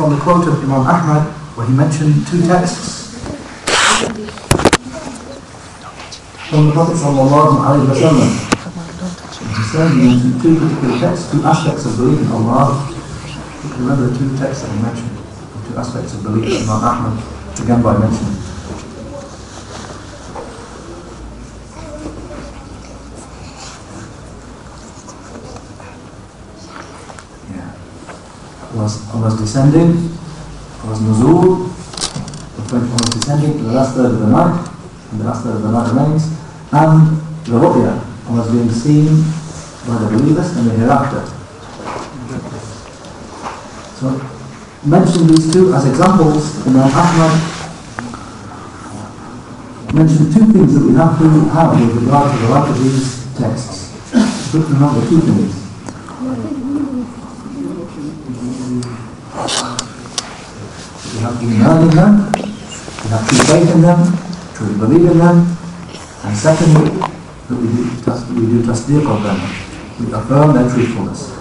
from the quote of Imam Ahmad where he mentioned two texts from the Prophet sallallahu alaihi wasallam. He mentioned two particular texts, two aspects of belief in Allah. Remember the two texts that he mentioned, two aspects of belief in Imam Ahmad began by mentioning. Yeah. Was was descending, was nuzul, the Prophet was descending to the last third of the night, and the last third of the night remains, and the ru'ya was being seen by the believers in the hereafter. So, mention these two as examples. Imam Ahmad mentioned two things that we have to have with regard to the light of these texts. Two things. Learn in them, we have to faith in them, to believe in them, and secondly, that we do, we do tasdeeq of them. We affirm their truthfulness.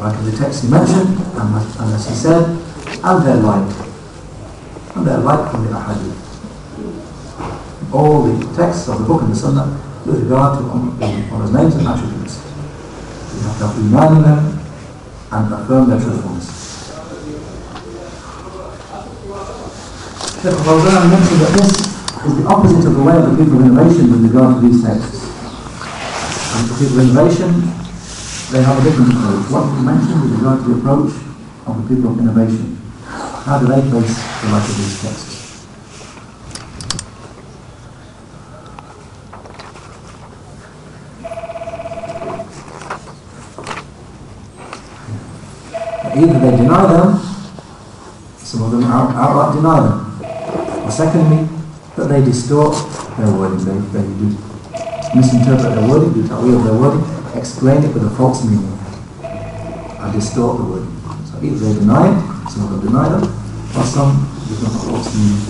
Like in the text he mentioned, and and as he said, and their light, And their light from the ahadith. All the texts of the book and the sunnah with regard to his names and attributes. We have to have iman in them and affirm their truthfulness. Sheikh Fawzan mentioned that this is the opposite of the way of the people of innovation with regard to these texts. And the people of innovation, they have a different approach. What we mentioned with regard to the approach of the people of innovation. How do they face the light of these texts? Either they deny them, some of them outright deny them, secondly, that they distort their wording, they, they do misinterpret their wording, do ta'wil their wording, explain it with a false meaning, and distort the wording. So either they deny it, some of them deny them, or some give them a false meaning.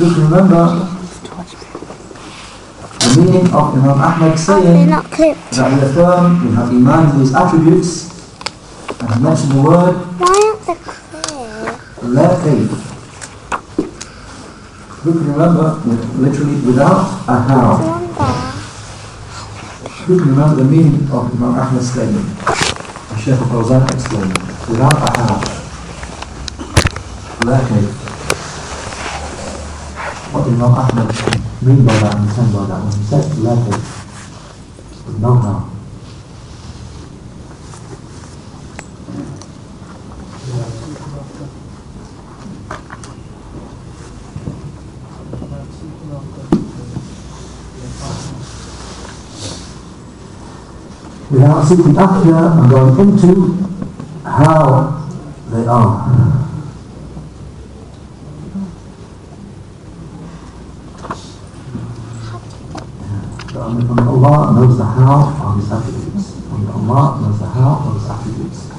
To remember the meaning of Imam Ahmad saying not that we affirm we have Iman his attributes, and he mentioned the word Why they clipped? La faith. Who can remember with, literally without a how? Who can remember the meaning of Imam Ahmad's statement? The Shaykh Fawzan explained. Without a how. Faith. What did Imam Ahmad mean by that and intend by that when he said faith? With no how. Without seeking after and going into how they are. Only Allah knows the how of His attributes. Only Allah knows the how of His attributes.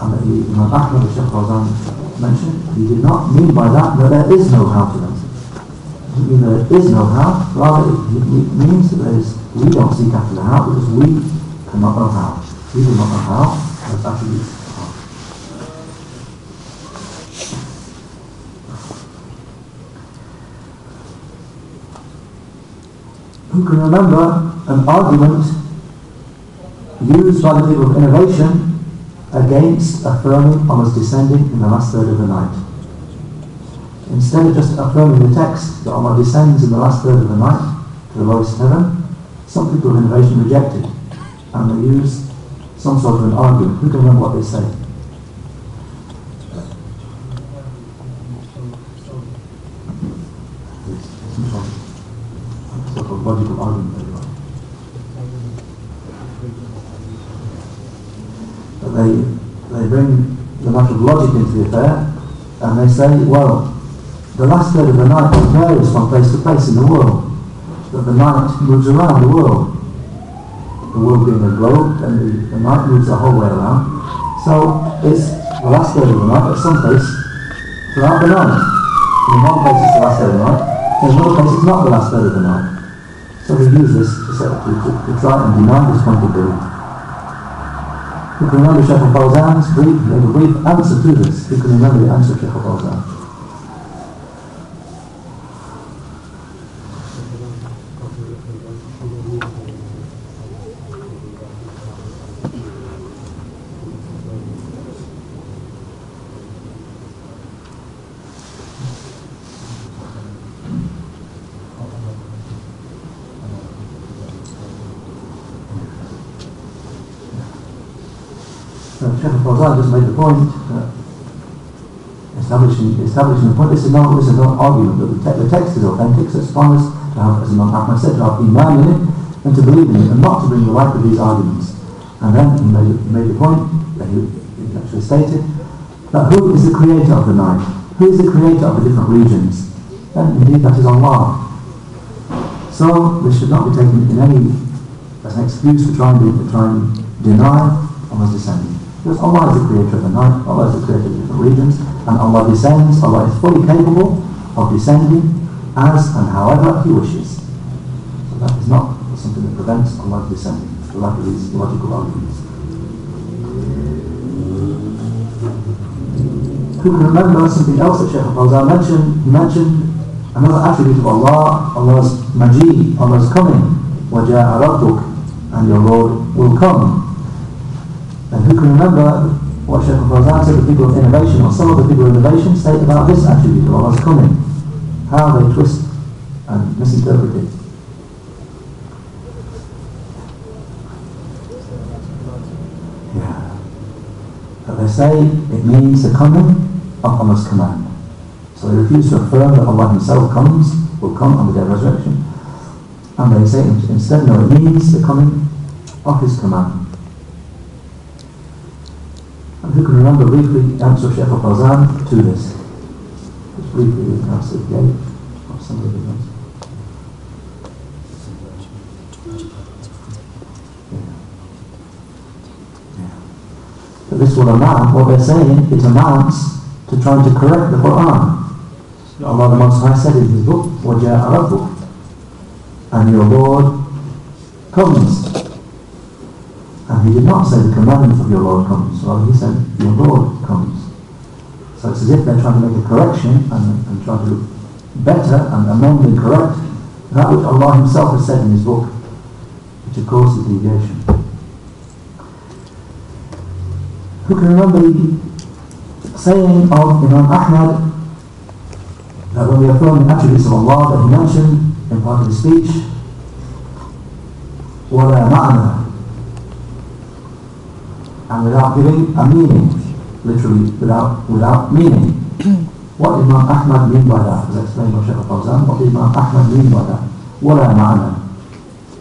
And that he, Imam Ahmad the Shaykh Fawzan mentioned, he did not mean by that that there is no how to them. Doesn't mean there is no how, rather it means that there is, we don't seek after the how because we Who can remember an argument used by the people of innovation against affirming Allah's descending in the last third of the night? Instead of just affirming the text that Allah descends in the last third of the night to the lowest heaven, some people of innovation rejected and they use some sort of an argument. Who can remember what they say? Sort of- logical argument they, they bring the matter of logic into the affair and they say, well, the last third of the night varies from place to place in the world. That the night moves around the world. The world being a globe and the, the night moves the whole way around. So it's the last day of the night at some place throughout the night. In one place it's the last day of the night, in another place it's not the last day of the night. So we use this to accept, to, to, to try and deny this point of view. Who can remember Sheikh al-Fawzan's brief, a brief answer to this. Who can remember the answer of Sheikh al-Fawzan? So Sheikh al-Fawzan just made the point that establishing, establishing the point, this is not, this is not argument, but the, te- the text is authentic, so it's as to have, as Imam Ahmad said, to have iman in it and to believe in it and not to bring the like of these arguments. And then he made, he made the point that he, actually stated that who is the creator of the night? Who is the creator of the different regions? And indeed that is Allah. So this should not be taken in any as an excuse to try and, do, to try and deny Allah's descending. Because Allah is the creator of the night, Allah is the creator of the different regions, and Allah descends, Allah is fully capable of descending as and however He wishes. So that is not something that prevents Allah descending, the lack of these logical arguments. Who can remember something else that Shaykh al-Fawzan mentioned? He mentioned another attribute of Allah, Allah's majid, Allah's coming. وَجَاءَ رَبُّكَ And your Lord will come. And who can remember what Shaykh al-Fawzan said, the people of innovation, or some of the people of innovation state about this attribute of Allah's coming. How they twist and misinterpret it. Yeah. They say it means the coming of Allah's command. So they refuse to affirm that Allah Himself comes, will come on the day of resurrection. And they say instead, no, it means the coming of His command. And who can remember briefly the answer of Shaykh al-Fawzan to this? Just briefly, we can answer the gate of some of the ones. But this will amount, what they're saying, it amounts to trying to correct the Quran. Allah the Most High said in His book, وَجَاءَ رَبُّكَ And your Lord comes. And He did not say the commandment of your Lord comes. Well, He said your Lord comes. So it's as if they're trying to make a correction and, and try to better and amend and correct that which Allah Himself has said in His book, which of course is deviation. Who can remember the saying of Imam Ahmad that when we affirm the attributes of Allah that he mentioned in part of his speech, وَلَا مَعْنَى and without giving a meaning, literally without without meaning. what did Imam Ahmad mean by that? As explained by Shaykh al What did Imam Ahmad mean by that? What a ma'ana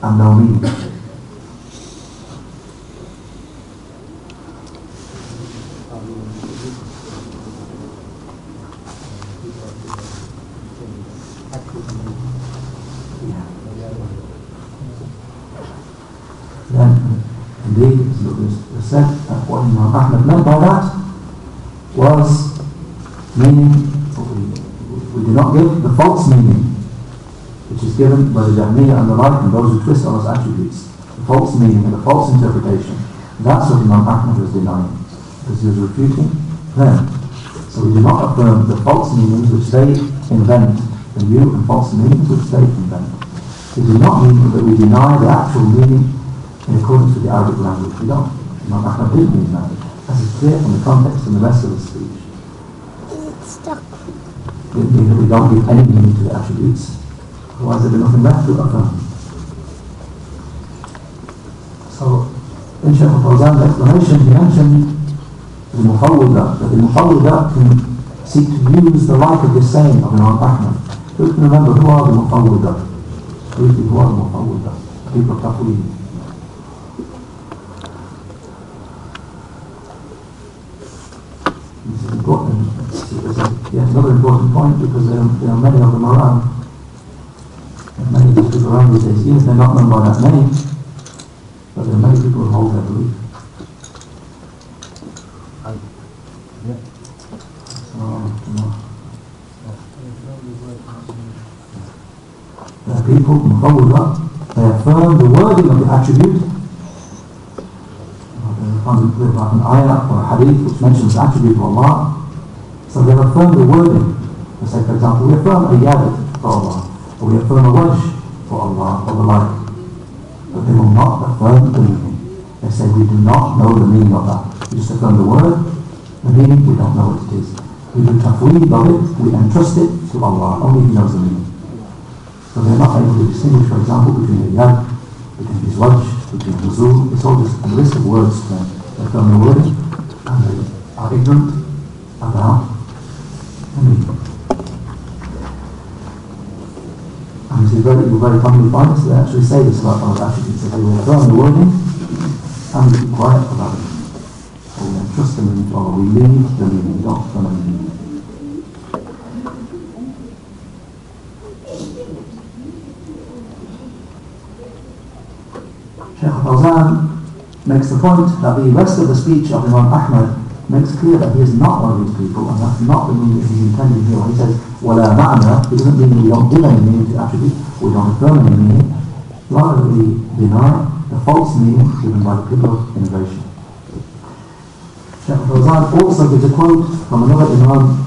and no meaning. False meaning, which is given by the Jahmiyyah and the like, and those who twist Allah's attributes. The false meaning and the false interpretation. That's what Imam Ahmad was denying, because he was refuting them. So we do not affirm the false meanings which they invent, the new and false meanings which they invent. It does not mean that we deny the actual meaning in accordance with the Arabic language. We don't. Imam Ahmad didn't mean that. As is clear from the context and the rest of the speech. We, don't give any meaning to the attributes. Otherwise there'd be nothing left to affirm. So, in Shaykh al-Fawzan's explanation, he mentioned the Mufawwida, that the Mufawwida can seek to use the like of this saying of Imam Ahmad. Who can remember who are the Mufawwida? Briefly, who are the Mufawwida? People of Tafweed. This is important. It's, it's a, yeah, another important point because there, there are many of them around. Many people around these days. Yes, they're not known by that many, but there are many people who hold that belief. So, you know, there are people who hold up They affirm the wording of the attribute. There's like an ayah or a hadith which mentions the attribute of Allah. So they affirm the wording. They say, for example, we affirm a yad for Allah, or we affirm a wajh for Allah, or the like. But they will not affirm the meaning. They say, we do not know the meaning of that. We just affirm the word, the meaning, we don't know what it is. We do tafweed of it, we entrust it to Allah, only He knows the meaning. So they're not able to distinguish, for example, between the yad, between his wajh, between nuzul. It's all just a list of words that affirm the wording, and they are ignorant about And you very, very commonly find this, they actually say this about those attributes, that they will affirm the wording, and keep quiet about it. Or we entrust the meaning to Allah, we leave the meaning, we don't affirm the meaning. Shaykh Fawzan makes the point that the rest of the speech of Imam Ahmad makes clear that he is not one of these people, and that's not the meaning he's intending here. When he says, وَلَا مَعْنَى, it doesn't mean we don't give any meaning to attribute, we don't affirm any meaning. Rather, we deny the false meaning given by the people of innovation. Shaykh Fawzan also gives a quote from another Imam,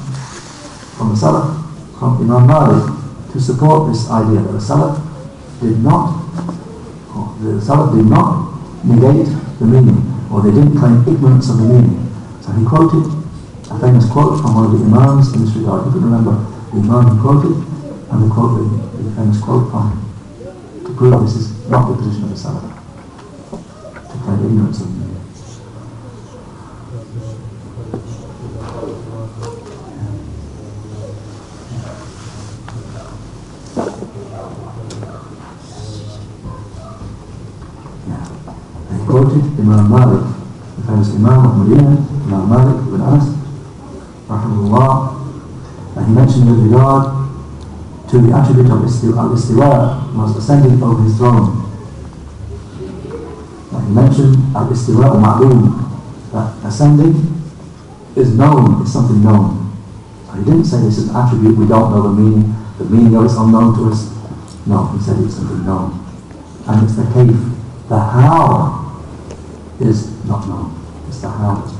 from the Salaf, from Imam Malik, to support this idea that the Salaf did not the Salaf did not negate the meaning, or they didn't claim ignorance of the meaning. So he quoted a famous quote from one of the Imams in this regard. You can remember the Imam he quoted, and the quote, the, the famous quote from him, to prove this is not the position of the Salaf, to claim ignorance of the meaning. He quoted Imam Malik, the famous Imam of Medina, Imam Malik ibn Anas, rahimahullah, and he mentioned with regard to the attribute of isti- al-istiwa was ascending over his throne. And he mentioned al-istiwa al-ma'loom, that ascending is known, is something known. He didn't say this is an attribute, we don't know the meaning, the meaning of it is unknown to us. No, he said it's something known. And it's the kayf, the how is not known. It's the how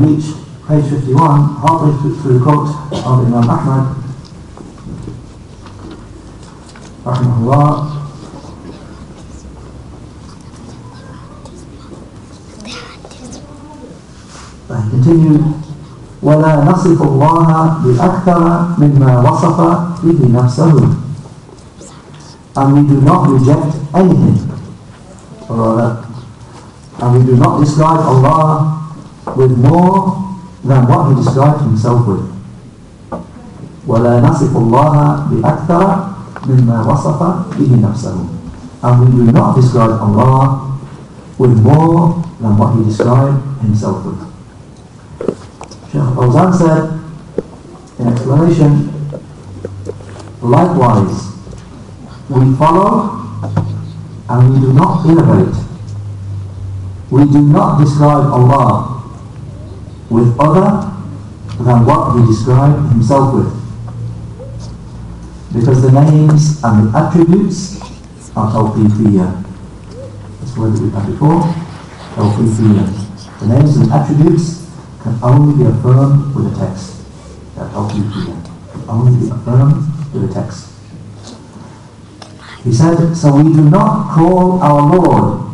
we reach page 51, halfway through, the quote of Imam Ahmad, rahimahullah, and he continued, ولا نصف الله بأكثر مما وصف به نفسه and we do not reject anything and we do not describe Allah with more than what he described himself with. وَلَا نَصِفُ اللَّهَ بِأَكْثَرَ مِمَّا وَصَفَ بِهِ نَفْسَهُ And we do not describe Allah with more than what he described himself with. Shaykh Al-Fawzan said, in explanation, Likewise, we follow and we do not innovate. We do not describe Allah with other than what he described himself with. Because the names and the attributes are tawqifiyya that's the word that we've had before tawqifiyya the names and attributes can only be affirmed with a text. That tawqifiyya can only be affirmed with a text. He said, so we do not call our Lord,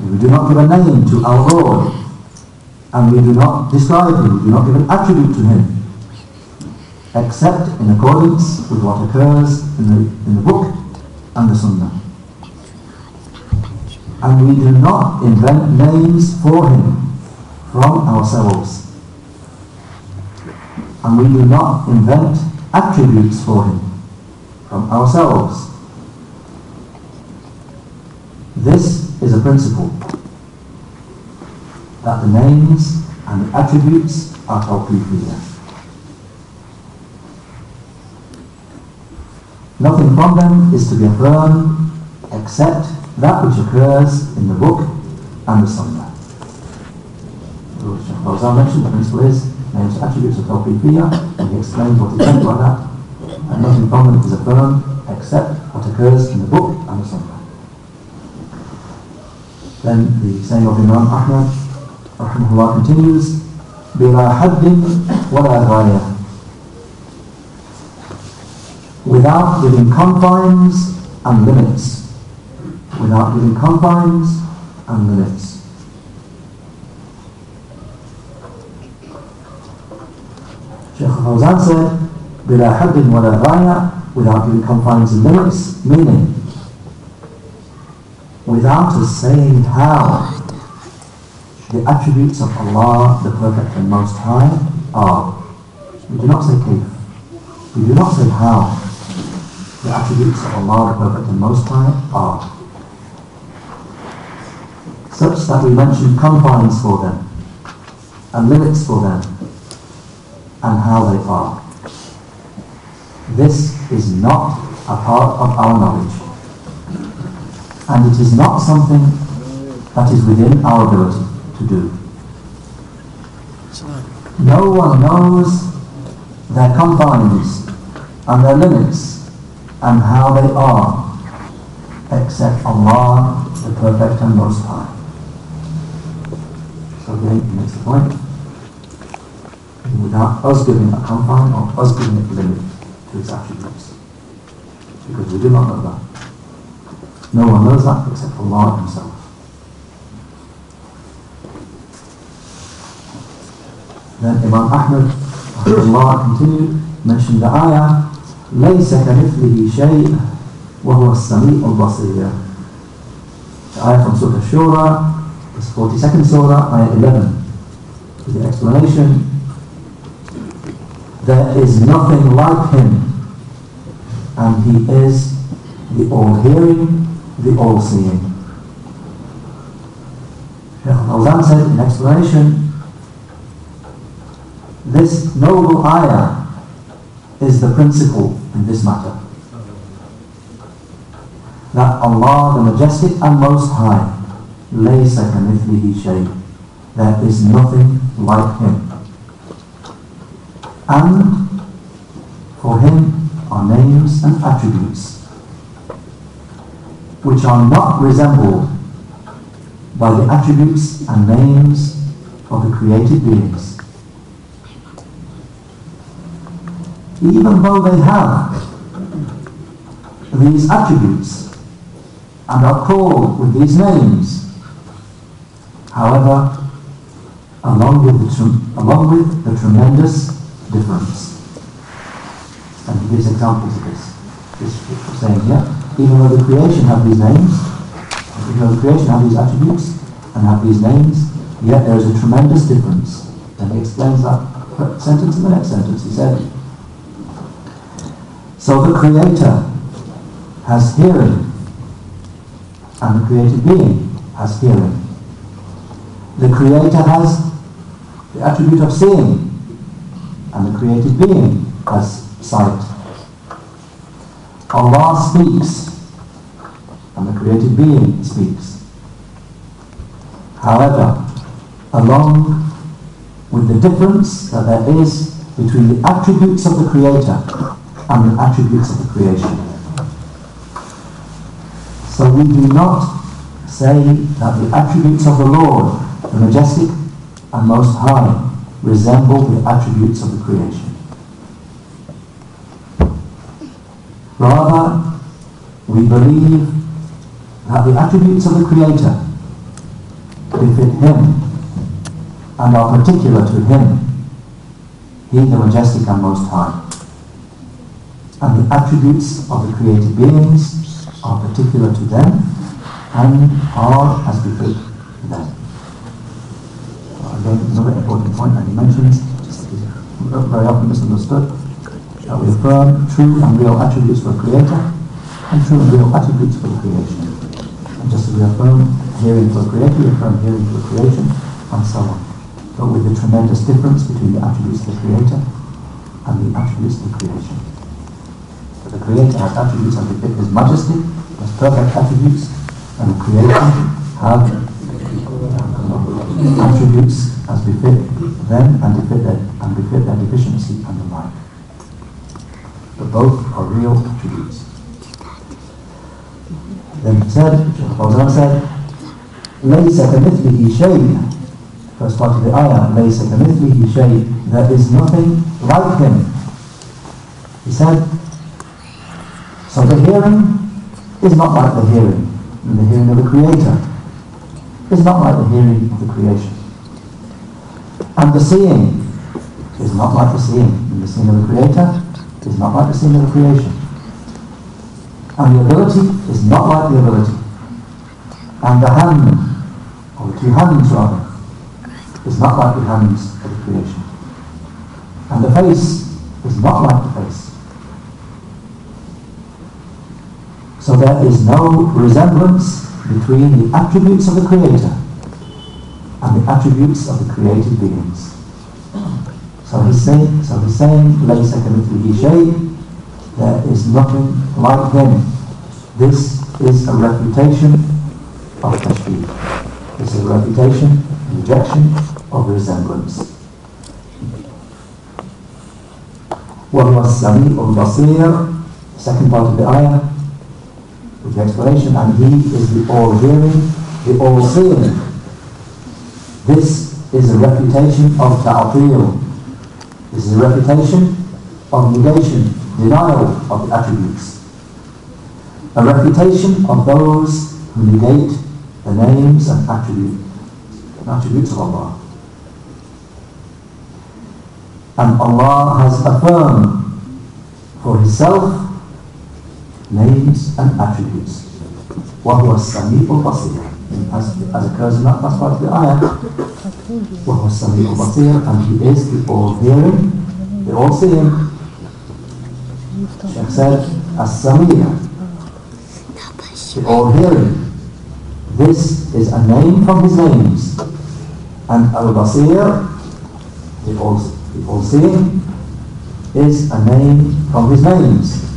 we do not give a name to our Lord, and we do not describe him, we do not give an attribute to him, except in accordance with what occurs in the, in the book and the Sunnah. And we do not invent names for him from ourselves. And we do not invent attributes for him from ourselves. This is a principle that the names and the attributes are tawqifiyah. Nothing from them is to be affirmed except that which occurs in the book and the sunnah. Shaykh Fawzan mentioned the principle is names attributes of tawqifiyah and he explains what he meant by that and nothing from them is affirmed except what occurs in the book and the sunnah. Then the saying of Imam Ahmad rahimahullah continues بلا حد ولا غاية without giving confines and limits without giving confines and limits Sheikh Fawzan said بلا حد ولا غاية without giving confines and limits meaning without us saying how the attributes of Allah, the Perfect and Most High, are. We do not say kayf. We do not say how. The attributes of Allah, the Perfect and Most High, are. Such that we mention confines for them, and limits for them, and how they are. This is not a part of our knowledge. And it is not something that is within our ability to do. No one knows their confines and their limits and how they are except Allah, the Perfect and Most High. So again, he makes the point. Without us giving a confine or us giving a limit to its attributes. Because we do not know that. No one knows that except Allah Himself. Then Imam Ahmad Allah continued, mentioned the ayah, لَيْسَ كَمِثْلِهِ شَيْءٍ وَهُوَ السَّمِيعُ الْبَصِيرُ The ayah from Surah Shura, this 42nd Surah, ayah 11. The explanation, there is nothing like him, and he is the all-hearing, the all-seeing. Shaykh Al-Fawzan said in explanation, this noble ayah is the principle in this matter. That Allah, the Majestic and Most High, لَيْسَ كَمِثْلِهِ شَيْءٍ There is nothing like Him. And for Him are names and attributes which are not resembled by the attributes and names of the created beings. Even though they have these attributes and are called with these names. However, along with the, along with the tremendous difference. And he gives examples of this. This saying here, even though the creation have these names, even though the creation have these attributes and have these names, yet there is a tremendous difference. And he explains that sentence in the next sentence. He said, so the Creator has hearing, and the created being has hearing. The Creator has the attribute of seeing, and the created being has sight. Allah speaks, and the created being speaks. However, along with the difference that there is between the attributes of the Creator and the attributes of the creation. So we do not say that the attributes of the Lord, the majestic and most high, resemble the attributes of the creation. Rather, we believe that the attributes of the Creator befit Him and are particular to Him, He the Majestic and Most High. And the attributes of the created beings are particular to them and are as befit them. Uh, again, another important point that he mentions, very often misunderstood, that we affirm true and real attributes for the Creator and true and real attributes for the creation. And just as we affirm hearing for the Creator, we affirm hearing for the creation, and so on. But with the tremendous difference between the attributes of the Creator and the attributes of the creation. But the Creator has attributes that befit His Majesty, has perfect attributes, and the creation have attributes as befit them and befit their, and befit their deficiency and the like. But both are real attributes. Then he said, Shaykh Fawzan said, لَيْسَ كَمِثْلِهِ شَيْءٍ First part of the ayah, لَيْسَ كَمِثْلِهِ شَيْءٍ There is nothing like him. He said, so the hearing is not like the hearing, the hearing of the Creator. Is not like the hearing of the creation. And the seeing is not like the seeing. And the seeing of the Creator is not like the seeing of the creation. And the ability is not like the ability. And the hand, or the two hands rather, is not like the hands of the creation. And the face is not like the face. So there is no resemblance between the attributes of the Creator and the attributes of the created beings. So he's saying, so he's saying, لَيْسَ كَمِثْلِهِ شَيْءٍ there is nothing like him. This is a refutation of tashbih. This is a refutation, rejection of resemblance. وهو السميع البصير second part of the ayah with the explanation and he is the all-hearing, the all-seeing. This is a refutation of ta'atil. This is a refutation of negation, denial of the attributes. A refutation of those who negate the names and attribute, attributes of Allah. And Allah has affirmed for Himself names and attributes. وهو السميع البصير as, as occurs in that last part of the ayah وهو السميع البصير and he is the all-hearing, the all-seeing Sheikh said, As-Samia, the all-hearing. This is a name from his names. And Al-Basir, the all-seeing, is a name from his names.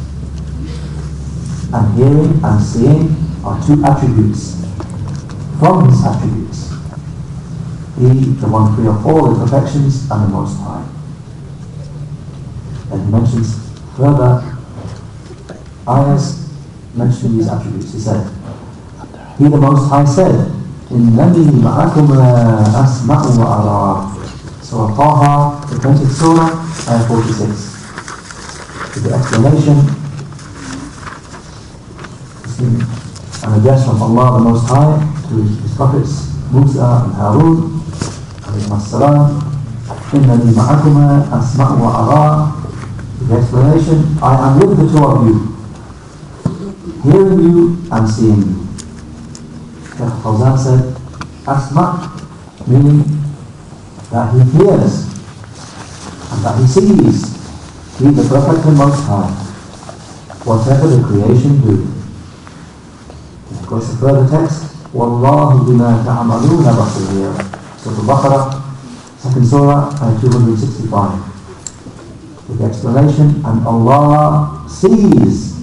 And hearing and seeing are two attributes from his attributes. He, the one free of all the perfections and the Most High. And he mentions further ayahs mentioning these attributes. He said, He the Most High said, إِنَّنِي مَعَكُمَا أَسْمَعُ وَأَرَى Surah Taha, the 20th Surah, ayah 46. With the explanation, an address from Allah the Most High to His prophets Musa and Harun, salam, إِنَّنِي مَعَكُمَا أَسْمَعُ وَأَرَى the explanation, I am with the two of you, hearing you and seeing you. Sheikh Fawzan said, Asma, meaning that he hears and that he sees. He the perfect and most high. Whatever the creation do. And of course the further text, وَاللَّهُ بِمَا تَعْمَلُونَ بَصِيرٌ Surah Al-Baqarah, second surah, ayah 265. With the explanation, and Allah sees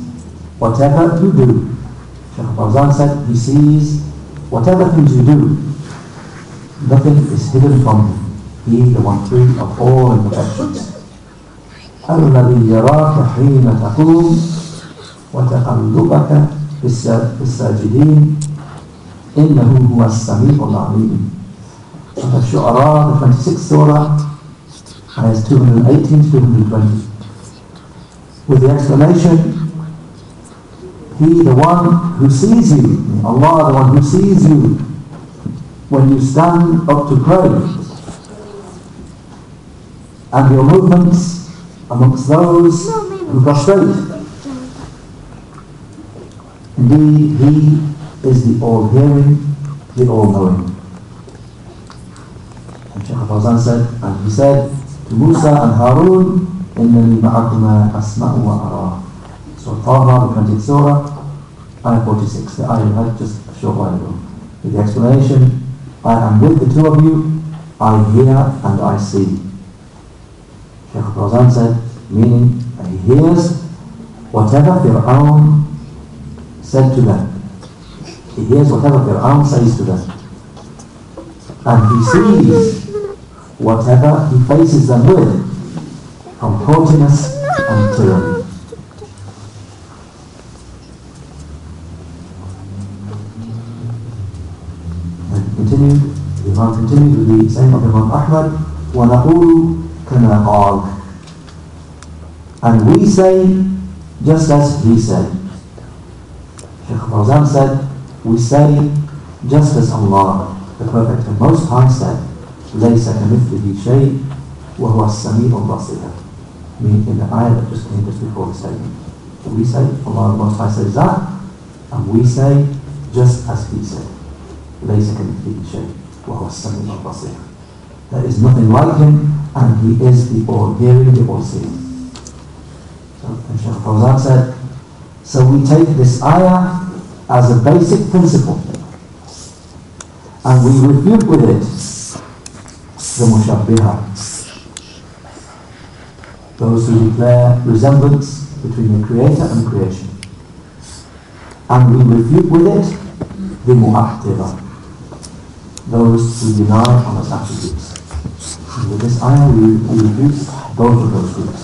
whatever you do. Shaykh Fawzan said he sees whatever things you do. Nothing is hidden from him. He the one free of all imperfections. الذي يراك حين تقوم وتقلبك الساجدين إنه هو السميع العليم. Al-Shu'ara, the 26th surah, ayahs 218 to 220. With the explanation He, the one who sees you, Allah, the one who sees you when you stand up to pray, and your movements amongst those who prostrate. Indeed, He is the all-hearing, the all-knowing. And Shaykh Fawzan said, and he said to Musa and Harun, إِنَّنِي مَعَكُمَا أَسْمَعُ وَأَرَى Surah Taha, the 20th Surah, ayah 46, the ayah we had just a short while ago. With the explanation, I am with the two of you, I hear and I see. Shaykh Fawzan said, meaning he hears whatever Fir'aun said to them. He hears whatever Fir'aun says to them. And he sees whatever he faces them with from haughtiness and tyranny. And continued, the Imam continued with the saying of Imam Ahmad, وَنَقُولُ كَمَا قَالَ And we say just as he said. Shaykh Fawzan said, we say, just as Allah, the Perfect and Most High said, لَيْسَ كَمِثْلِهِ شَيْءٌ وَهُوَ السَّمِيعُ الْبَصِيرُ Meaning in the ayah that just came just before the statement. We say, Allah the Most High says that, and we say, just as He said, لَيْسَ كَمِثْلِهِ شَيْءٌ وَهُوَ السَّمِيعُ الْبَصِيرُ There is nothing like Him, and He is the all-hearing, the all-seeing. So, and Shaykh Fawzan said, so we take this ayah as a basic principle, and we refute with it the mushabbiha, those who declare resemblance between the Creator and creation. And we refute with it the mu'attila, those who deny Allah's attributes. And with this ayah we, we refute both of those groups.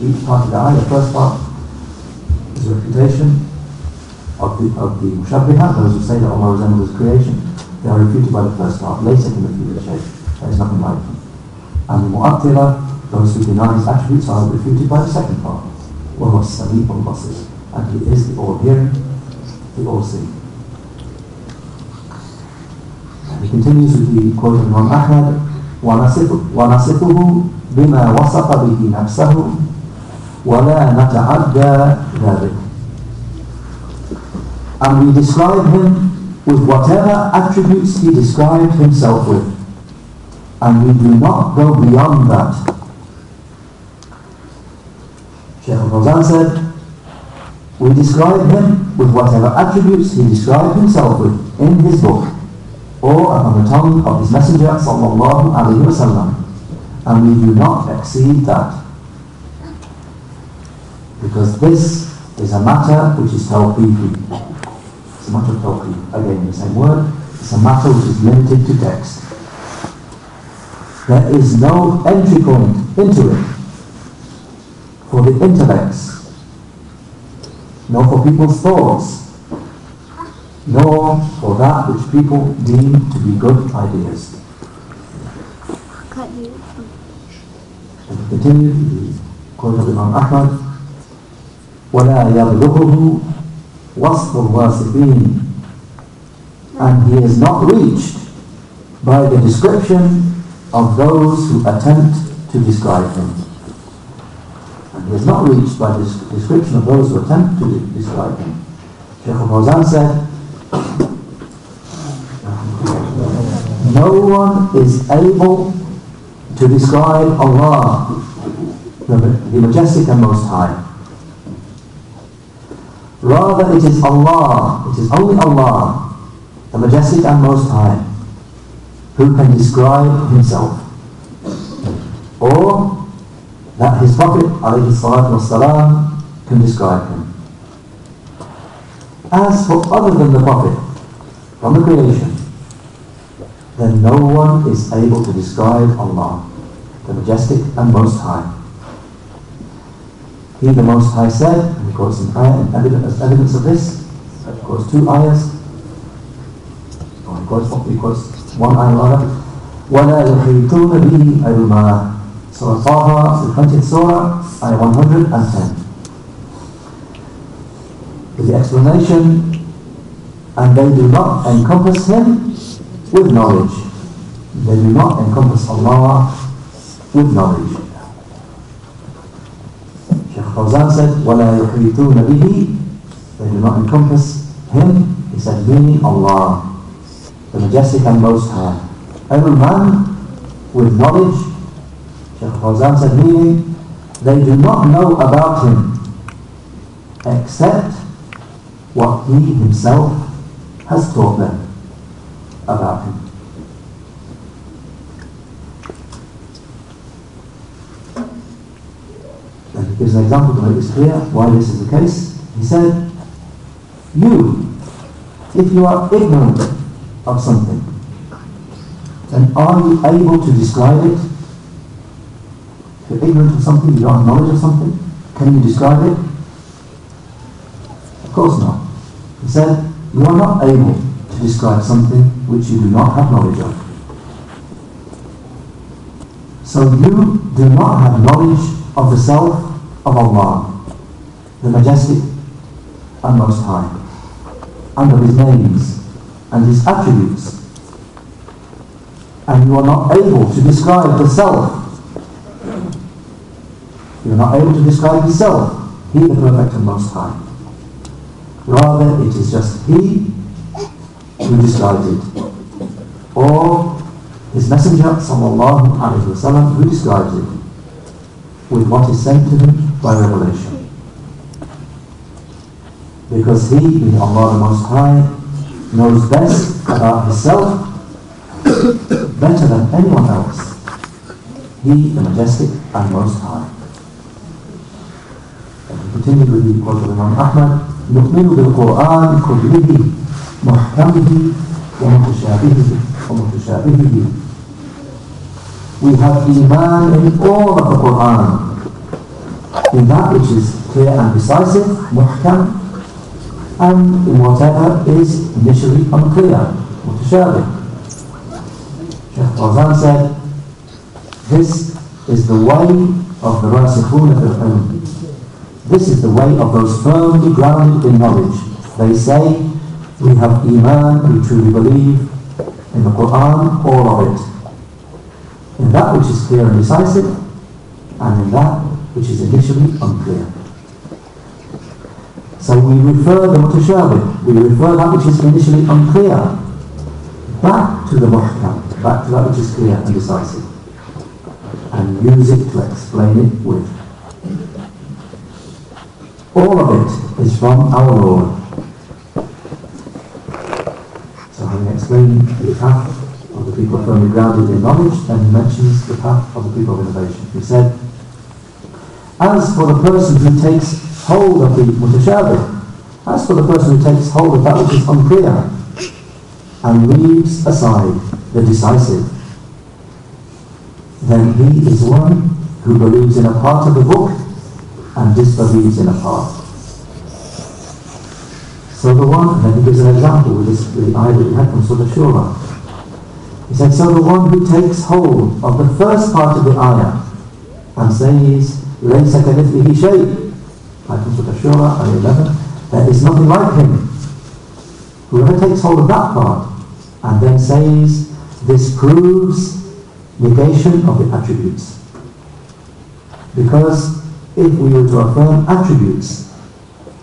Each part of the ayah, the first part is refutation of the, of the mushabbiha, those who say that Allah resembles His creation, they are refuted by the first part, later in the future shape. There is nothing like him. And the mu'attila, those who deny his attributes, are refuted by the second part. وَهُوَ السَّمِيعُ الْبَصِيرُ And he is the all-hearing, the all-seeing. And he continues with the quote of Imam Ahmad, وَنَصِفُهُ بِمَا وَصَفَ بِهِ نَفْسَهُ وَلَا نَتَعَدَّى ذَلِكَ and we describe him with whatever attributes he described himself with. And we do not go beyond that. Shaykh al-Fawzan said, we describe him with whatever attributes he described himself with in his book or upon the tongue of his messenger sallallahu alayhi wasallam and we do not exceed that because this is a matter which is tawqeefi it's a matter of tawqeef again the same word it's a matter which is limited to text there is no entry point into it for the intellects nor for people's thoughts, nor for that which people deem to be good ideas. Cut you. And to continue, the quote of Imam Ahmad, وَلَا يَبْلُغُهُ وصف الواثقين and he is not reached by the description of those who attempt to describe him. And he is not reached by the description of those who attempt to describe him. Sheikh Al-Fawzan said, No one is able to describe Allah, the Majestic and Most High. Rather, it is Allah, it is only Allah, the Majestic and Most High, who can describe Himself. Or that His Prophet والسلام, can describe Him. As for other than the Prophet, from the creation, then no one is able to describe Allah, the Majestic and Most High. He, the Most High, said, and he quotes an ayah in evidence, as evidence of this, of course, two ayahs, or he quotes, he quotes one ayah rather, وَلَا يُحِيطُونَ بِهِ عِلْمًا Surah Taha, the 20th Surah, ayah 110. with the explanation, and they do not encompass him with knowledge. They do not encompass Allah with knowledge. Shaykh Fawzan said, وَلَا يُحْيِطُونَ بِهِ They do not encompass him, he said, meaning Allah, the Majestic and Most High. Every man with knowledge, Shaykh Fawzan said, meaning, they do not know about him except what he himself has taught them about him. Gives an example to make this clear why this is the case. He said, You, if you are ignorant of something, then are you able to describe it? If you're ignorant of something, you don't have knowledge of something, can you describe it? Of course not. He said, You are not able to describe something which you do not have knowledge of. So you do not have knowledge of the self of Allah, the Majestic and Most High, and of His names and His attributes. And you are not able to describe the self. You are not able to describe Himself, He the Perfect and Most High. Rather, it is just He who describes it. Or His Messenger, sallallahu Alaihi Wasallam, who describes it with what is sent to him by revelation. Because he, being Allah the Most High, knows best about himself better than anyone else. He, the Majestic and Most High. And we continue with the quote of Imam Ahmad, نؤمن بالقرآن كله محكمه ومتشابهه ومتشابهه we have Iman in all of the Quran. in that which is clear and decisive, muhkam, and in whatever is initially unclear, mutashabih. Shaykh Fawzan said, this is the way of the rasikhun fil ilm. This is the way of those firmly grounded in knowledge. They say, we have Iman, we truly believe in the Quran, all of it in that which is clear and decisive, and in that which is initially unclear. So we refer the mutashabih, we refer that which is initially unclear, back to the muhkam, back to that which is clear and decisive, and use it to explain it with. All of it is from our Lord. So having explained the path of the people firmly grounded in knowledge, then he mentions the path of the people of innovation. He said, As for the person who takes hold of the mutashabih, as for the person who takes hold of that which is unclear, and leaves aside the decisive, then he is one who believes in a part of the book and disbelieves in a part. So the one, then he gives an example with this, the ayah that we had from Surah Shura. He said, so the one who takes hold of the first part of the ayah and says, لَيْسَ كَمِثْلِهِ شَيْءٍ like in Surah Shura, ayah 11, there is nothing like him. Whoever takes hold of that part and then says, this proves negation of the attributes. Because if we were to affirm attributes,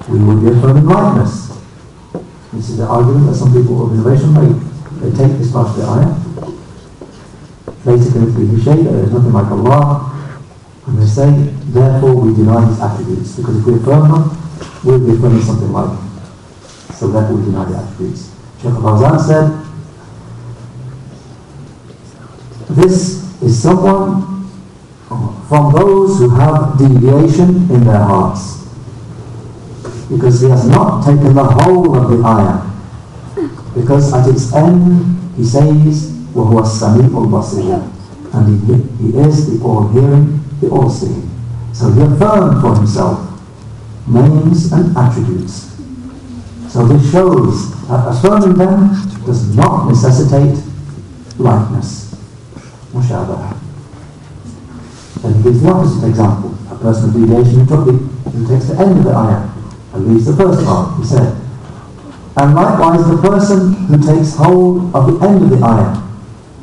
we would be affirming likeness. This is the argument that some people of innovation make. They take this part of the ayah, later be shayء, there is nothing like Allah, and they say, therefore we deny His attributes, because if we affirm them, we'll be affirming something like Him. So therefore we deny the attributes. Shaykh al-Fawzan said, this is someone from those who have deviation in their hearts. Because he has not taken the whole of the ayah because at its end, he says, وَهُوَ السَّمِيعُ الْبَصِيرُ And he, he is the all-hearing, the all-seeing. So he affirmed for himself names and attributes. So this shows that affirming them does not necessitate likeness. Mushabah. Then he gives the opposite example. A person of deviation who, took the, who takes the end of the ayah. believes the first part, he said. And likewise the person who takes hold of the end of the ayah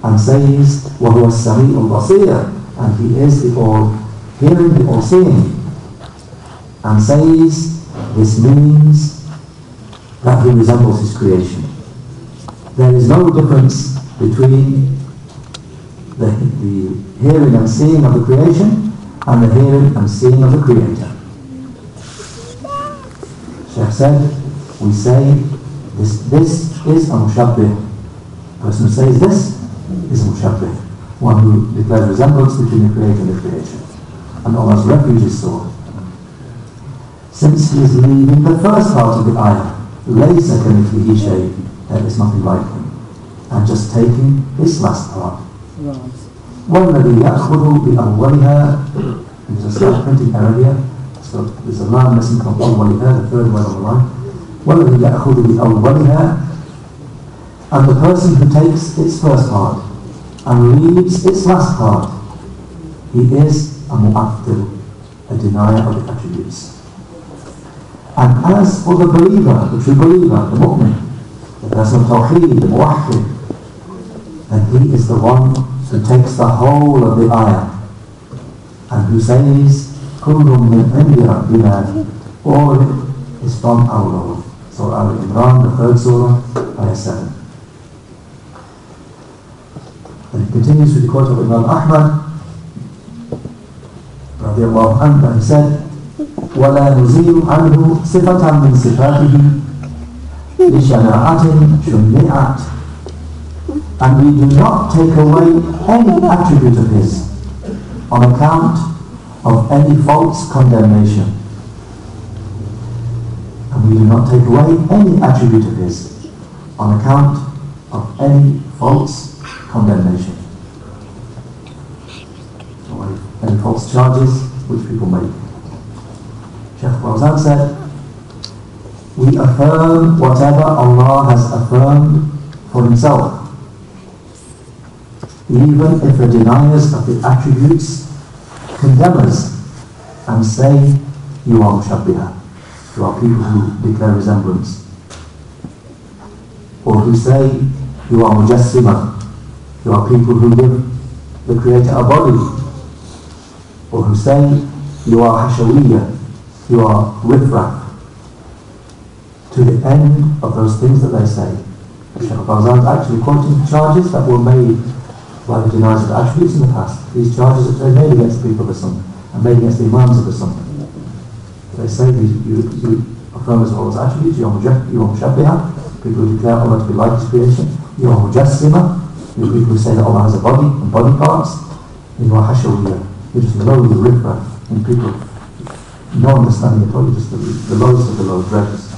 and says, وَهُوَ السَّمِيعُ الْبَصِيرُ and he is the all-hearing, the all-seeing. And says, this means that he resembles his creation. There is no difference between the, the hearing and seeing of the creation and the hearing and seeing of the Creator. Sheikh said, we say this, this is a mushabbih. Person says this is a mushabbih One who declares resemblance between the Creator and the creation. And Allah's refuge is sought. Since he is leaving the first part of the ayah, لَيْسَ كَمِثْلِهِ شَيْءٍ There is nothing like him. And just taking this last part. والذي يأخذ بأولها There's a slight printing error here. So there's a line missing from أولها, the third word on the line. والذي يأخذ بأولها And the person who takes its first part and leaves its last part, he is a mu'attil, a denier of the attributes. And as for the believer, the true believer, the mu'min, the person of tawheed, the muwahhid, then he is the one who takes the whole of the ayah and who says, كُلٌّ مِّنْ عِنْدِ رَبِّنَا All of it is from our Lord. So Al Imran, the third surah, ayah 7. And it continues with the quote of Imam Ahmad, رضي الله عنه, he said, ولا نزيل عنه صفة من صفاته لشناعة شنعت and we do not take away any attribute of his on account of any false condemnation. And we do not take away any attribute of his on account of any false condemnation. Any false charges which people make. Sheikh Fawzan said, we affirm whatever Allah has affirmed for himself even if the deniers of the attributes condemn us and say, you are mushabbiha, you are people who declare resemblance, or who say, you are mujassima, you are people who give the Creator a body, or who say, you are hashawiyya, you are rifraf, to the end of those things that they say. Shaykh Fawzan is actually quoting charges that were made by the deniers of attributes in the past. These charges are made against the people of the Sunnah and made against the Imams of the Sunnah. They say you, you, you affirm as Allah's attributes, you are, you are mushabbiha, people who declare Allah to be like His creation, you are mujassima, people who say that Allah has a body and body parts, uh, uh, and you are hashawiyya, you just low the river in people, no understanding at all, you're just the, the lowest of the low dregs.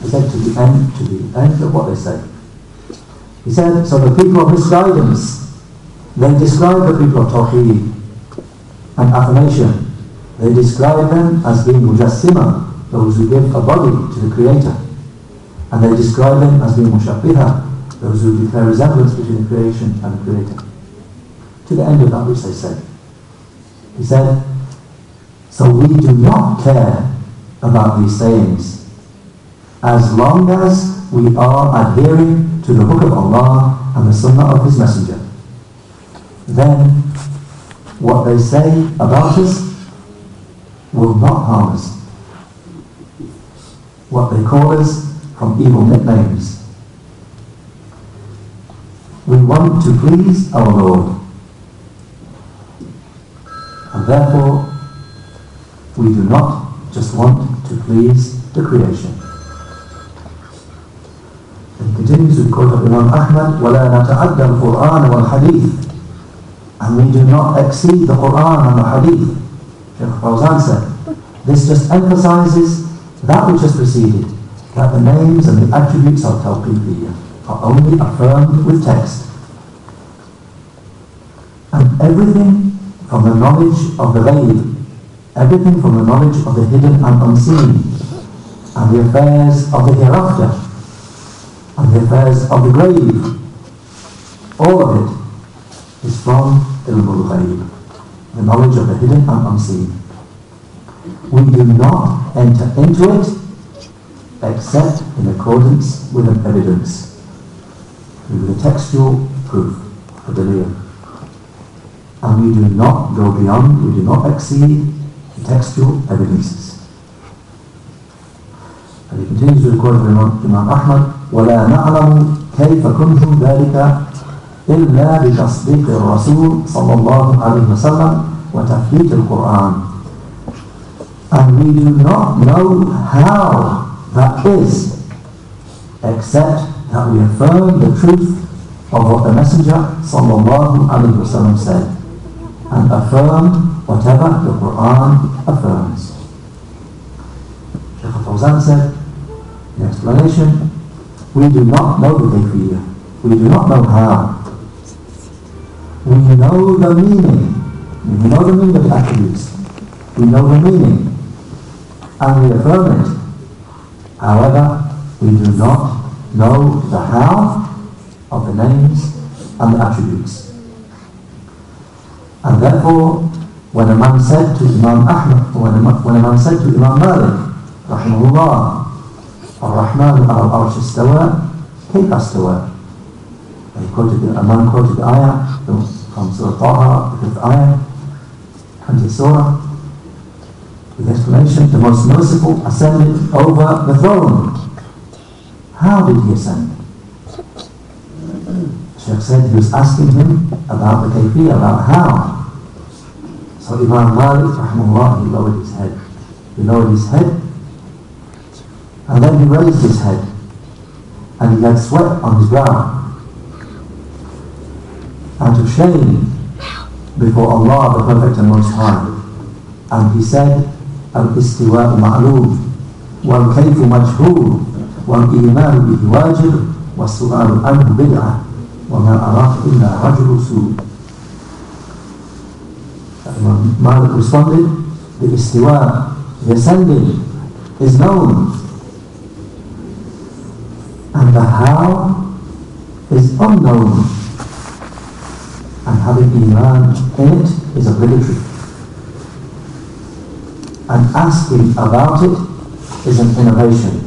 They said to the end, to the end of what they say. He said, so the people of misguidance, they describe the people of Tawheed and affirmation. They describe them as being mujassima, those who give a body to the Creator. And they describe them as being mushabbiha, those who declare resemblance between the creation and the Creator. To the end of that which they say. He said, so we do not care about these sayings as long as we are adhering to the Book of Allah and the Sunnah of His Messenger. Then what they say about us will not harm us. What they call us from evil nicknames We want to please our Lord. And therefore, we do not just want to please the creation. And continues with quote of Imam Ahmad, وَلَا نَتَعَدَّى الْقُرْآنَ وَالْحَدِيثِ And we do not exceed the Qur'an and the Hadith. Shaykh Fawzan said, this just emphasizes that which has preceded, that the names and the attributes of Tawqifiyya are only affirmed with text. And everything from the knowledge of the ghaib, everything from the knowledge of the hidden and unseen, and the affairs of the hereafter, and the affairs of the grave, all of it is from Ilmul Ghaib, the knowledge of the hidden and unseen. we do not enter into it except in accordance with an evidence, textual proof, a dalil. And we do not go beyond, we do not exceed the textual evidences. And he continues to record from Imam Ahmad, ولا نعلم كيف كنت ذلك إلا بتصديق الرسول صلى الله عليه وسلم وتثبيت القرآن. And we do not know how that is, except that we affirm the truth of what the Messenger wasallam said, and affirm whatever the Quran affirms. Shaykh Fawzan said, in explanation, we do not know the kayfiyah. We do not know how. We know the meaning. We know the meaning of the attributes. We know the meaning. And we affirm it. However, we do not know the how of the names and the attributes. And therefore, when a man said to Imam Ahmad, when a, when a man said to Imam Malik, Rahimahullah, Ar-Rahman al-Arsh istawa, كيف استوى? And he quoted, a man quoted the ayah from Surah Taha, the fifth ayah, 20th surah, with explanation, the most merciful ascended over the throne. How did he ascend? Shaykh said he was asking him about the kayfi, about how. So Imam Malik, rahmahullah, he lowered his head. He lowered his head, and then he raised his head, and he had sweat on his brow. Out of shame before Allah, the Perfect and Most High. And he said, Al-istiwa ma'lum, wal-kayfu majhul, والإيمان به واجب والسؤال عنه بدعة وما أراك إلا رجل سوء Malik responded, the istiwa, the ascending, is known. And the how is unknown. And having iman in it is obligatory and asking about it is an innovation.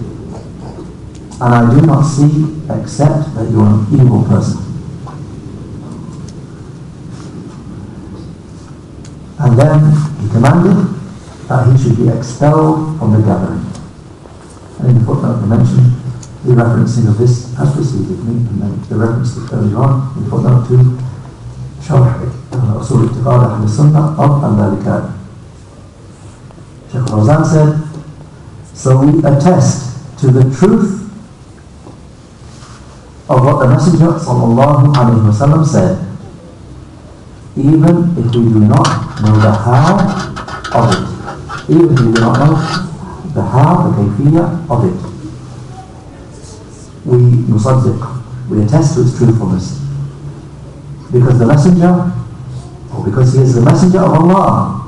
and I do not see except that you are an evil person. And then he commanded that he should be expelled from the gathering. And in the footnote, we mentioned the referencing of this has preceded me, and then the reference earlier on in the footnote to شرح أصول اعتقاد أهل السنة of al-Lalika'i. Sheikh Fawzan said, So we attest to the truth of what the Messenger wasallam said, even if we do not know the how of it, even if we do not know the how, the kayfiyah of it. We musaddiq, we attest to its truthfulness. Because the Messenger, or because he is the Messenger of Allah,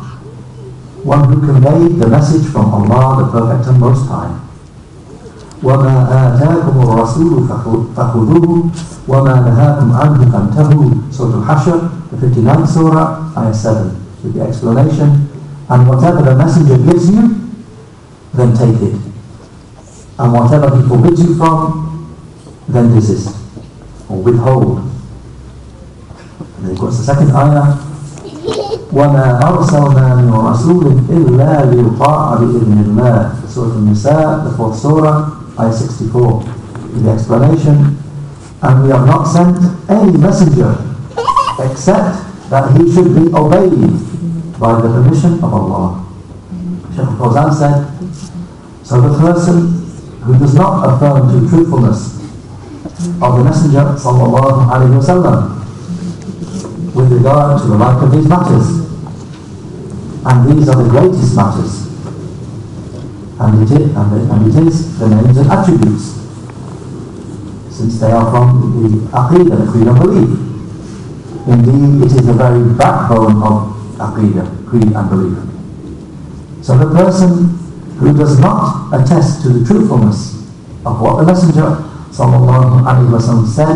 one who conveyed the message from Allah, the Perfect and Most High. وَمَا آتَاكُمُ الرَّسُولُ فَخُذُوهُ وَمَا نَهَاكُمْ عَنْهُ فَانْتَهُوا Surah Al-Hashr, the 59th Surah, Ayah 7, with the explanation, and whatever the messenger gives you, then take it. And whatever he forbids you from, then desist, or withhold. And then course the second ayah, وما أرسلنا من رسول إلا ليطاع بإذن الله Surah An-Nisa, the fourth surah, ayah 64 the explanation and we have not sent any messenger except that he should be obeyed by the permission of Allah Shaykh Fawzan said so the person who does not affirm to the truthfulness of the messenger wasallam with regard to the like of these matters and these are the greatest matters. And is the names and attributes, since they are from the Aqidah, the creed of belief. Indeed, it is the very backbone of Aqidah, creed and belief. So the person who does not attest to the truthfulness of what the Messenger wasallam said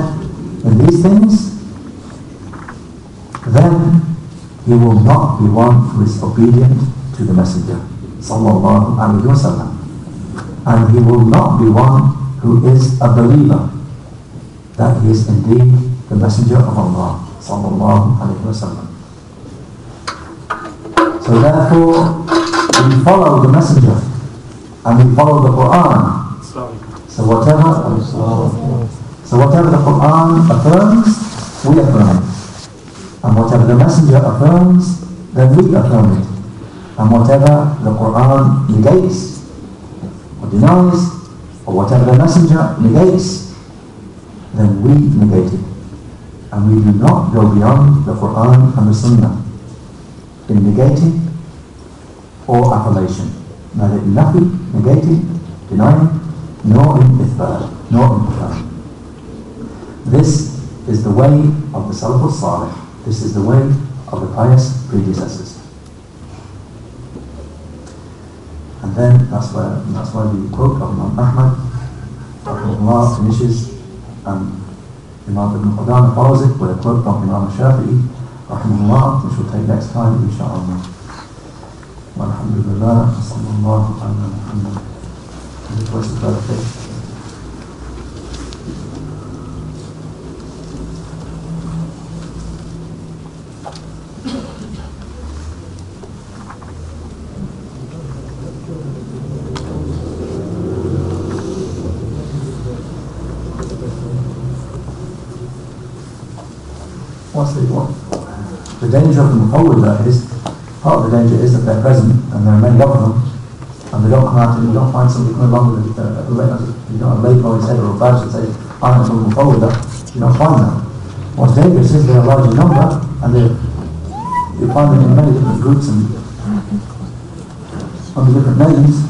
in these things, then he will not be one who is obedient to the messenger. Sallallahu alayhi wasallam. And he will not be one who is a believer that he is indeed the messenger of Allah sallallahu alayhi wa sallam. So therefore, we follow the messenger and we follow the Quran. So whatever, so whatever the Quran affirms, we affirm. And whatever the messenger affirms, then we affirm it. And whatever the Quran negates or denies, or whatever the messenger negates, then we negate it. And we do not go beyond the Quran and the Sunnah in negating or affirmation. Neither in nothing, negating, denying, nor in ithbat, nor in affirming. This is the way of the Salaf al-Salih. This is the way of the pious predecessors. And then that's where that's why the quote of Imam Ahmad rahimahullah finishes and Imam Ibn Qudama follows it with a quote from Imam Shafi'i rahimahullah which we'll take next time inshallah. والحمد لله وصلى الله على محمد. Any questions about Danger of the is, part of the danger is that they're present, and there are many of them, and they don't come out and you don't find somebody coming along with a, a, a, you don't have a label on his head or a badge that says, I'm from Mufawwida, you don't find them What's dangerous is they're a large number, and they you find them in many different groups and under different names,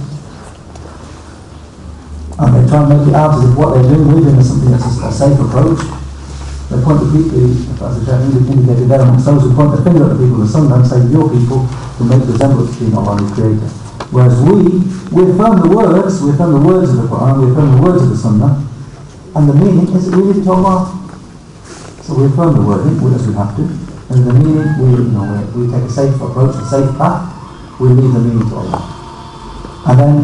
and they try and make it out as if what they're doing, doing is something that's a, a safe approach. They point the people, as the Shaykh indicated there, amongst those who point the finger at the people of the Sunnah and say, your people who make the resemblance between Allah and the Creator. Whereas we, we affirm the words, we affirm the words of the Quran, we affirm the words of the Sunnah, and the meaning is we leave it to Allah. So we affirm the wording, as we have to, and the meaning, we, you know, we, we take a safe approach, a safe path, we leave the meaning to Allah. And then,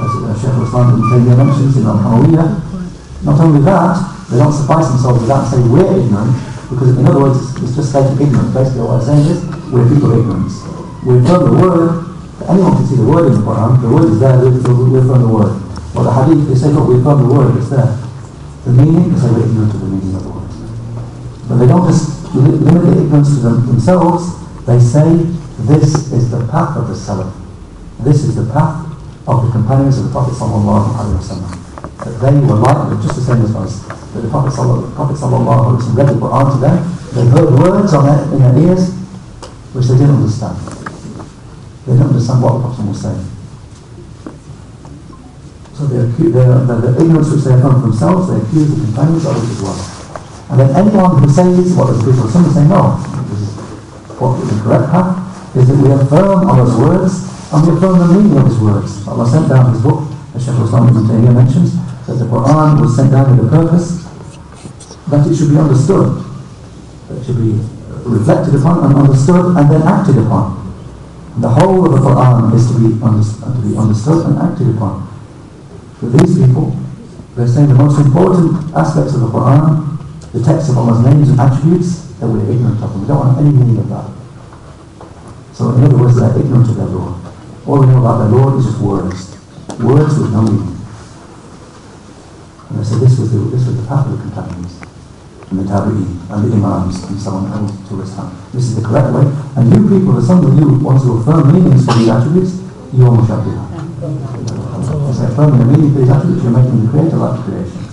as uh, Shaykh Islam Ibn Taymiyyah mentions in Al-Hamawiyyah, not only that, they don't suffice themselves with that and say we're ignorant, because in other words, it's, just stating ignorance. Basically what they're saying is, we're people of ignorance. We've done the word, anyone can see the word in the Quran, the word is there, we're from the word. Or the hadith, they say, look, we've done the word, it's there. The meaning, they say we're ignorant the meaning of the word. But they don't just limit the ignorance to them, themselves, they say, this is the path of the Salaf. This is the path of the companions of the Prophet sallallahu alaihi wasallam. That they were like, just the same as us. The Prophet sallallahu read the Quran to them. They heard words on their, in their ears which they didn't understand. They didn't understand what the Prophet was saying. So they accuse, the, the, the ignorance which they have done themselves, they accuse the companions of it as well. And then anyone who says what the people Sunnah say, no, this is what is the correct path, is that we affirm Allah's words and we affirm the meaning of His words. Allah sent down His book, as Shaykh Islam Ibn Taymiyyah mentions, that the Quran was sent down with a purpose that it should be understood, that it should be reflected upon and understood and then acted upon. And the whole of the Quran is to be, to be understood and acted upon. But these people, they're saying the most important aspects of the Quran, the text of Allah's names and attributes, that we're ignorant of them. We don't want any meaning of that. So in other words, they're ignorant of their Lord. All we know about their Lord is just words. Words with no meaning. And said this was the, this was the path of the companions, and the Tabi'een, and the Imams, and so on, and to this. This is the correct way. And you people, the some of you want to affirm meanings for these attributes, you are mushabbiha. As I affirm the meaning for these attributes, you're making the creator like creation.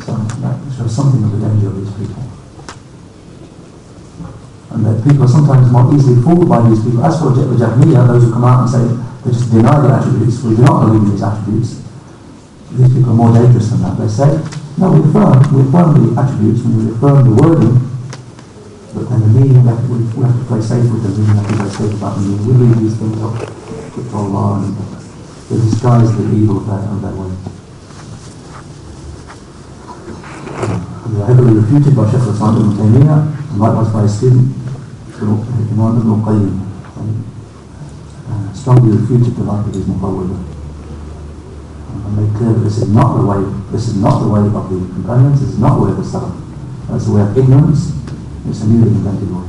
So that shows something of the danger of these people. And that people are sometimes more easily fooled by these people. As for the Jahmiyyah, those who come out and say they just deny the attributes, we do not believe in these attributes. These people are more dangerous than that. They say, no, we affirm, we affirm the attributes, and we affirm the wording, but then the meaning, we we have to play safe with the meaning, we have to play safe about the meaning. We leave these things up to Allah and to disguise the evil of their, of their way. They are heavily refuted by Shaykh al-Islam ibn Taymiyyah, and likewise by his student, Imam ibn Qayyim. Uh, strongly refuted the life of his Mufawwida. And made clear that this is not the way, this is not the way of the companions, is not the way of the Salaf. That's the way of ignorance, it's a newly invented way.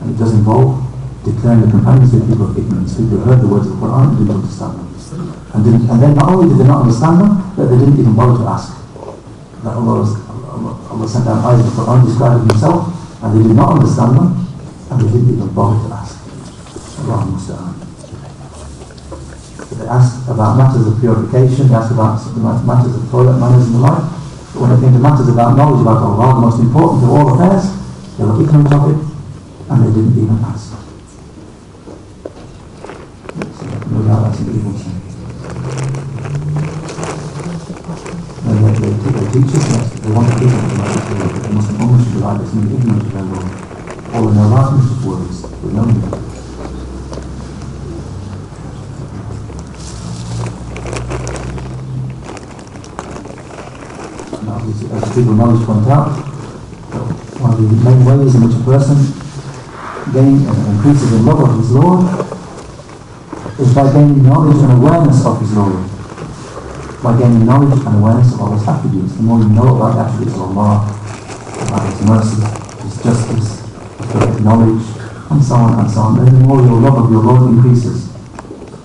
And it does involve declaring the companions to be people of ignorance, people heard the words of the Quran and didn't understand them. And, didn't, and then not only did they not understand them, but they didn't even bother to ask. That Allah, was, Allah, Allah sent down ayahs of the Quran describing himself, and they did not understand them, and they didn't even bother to ask. Allah. They asked about matters of purification, they asked about matters of toilet manners and the like. But when it came to matters about knowledge about Allah, the most important of all affairs, they were ignorant of it, and they didn't even ask. So, no doubt that's an evil thing. And they, they, they teach us that they want to teach us about this world, that the Muslim Ummah should be like this and be ignorant of their Lord. All in their largeness of words, with no meaning. Now, as knowledge point out, one of the main ways in which a person gains and uh, increases the love of his Lord is by gaining knowledge and awareness of his Lord. By gaining knowledge and awareness of Allah's attributes. The more you know about the attributes of Allah, about His mercy, His justice, His perfect knowledge, and so on and so on, then the more your love of your Lord increases.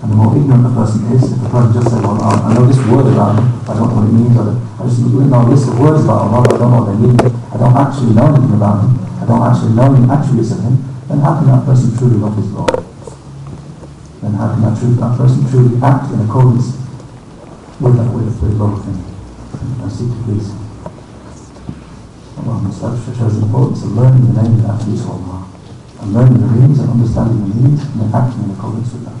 And the more ignorant a person is, if a person just says, well, I know this word about him, I don't know what it means, I just a list of words about Allah, I don't know what they mean, I don't actually know anything about him, I don't actually know the attributes of him, then how can that person truly love his Lord? Then how can that, truly, that person truly act in accordance with that, with, with love of him, and seek to please him? Allah Musta'an shows the importance of learning the names and attributes of Allah, and learning the meanings and understanding the meanings, and then acting in accordance with that.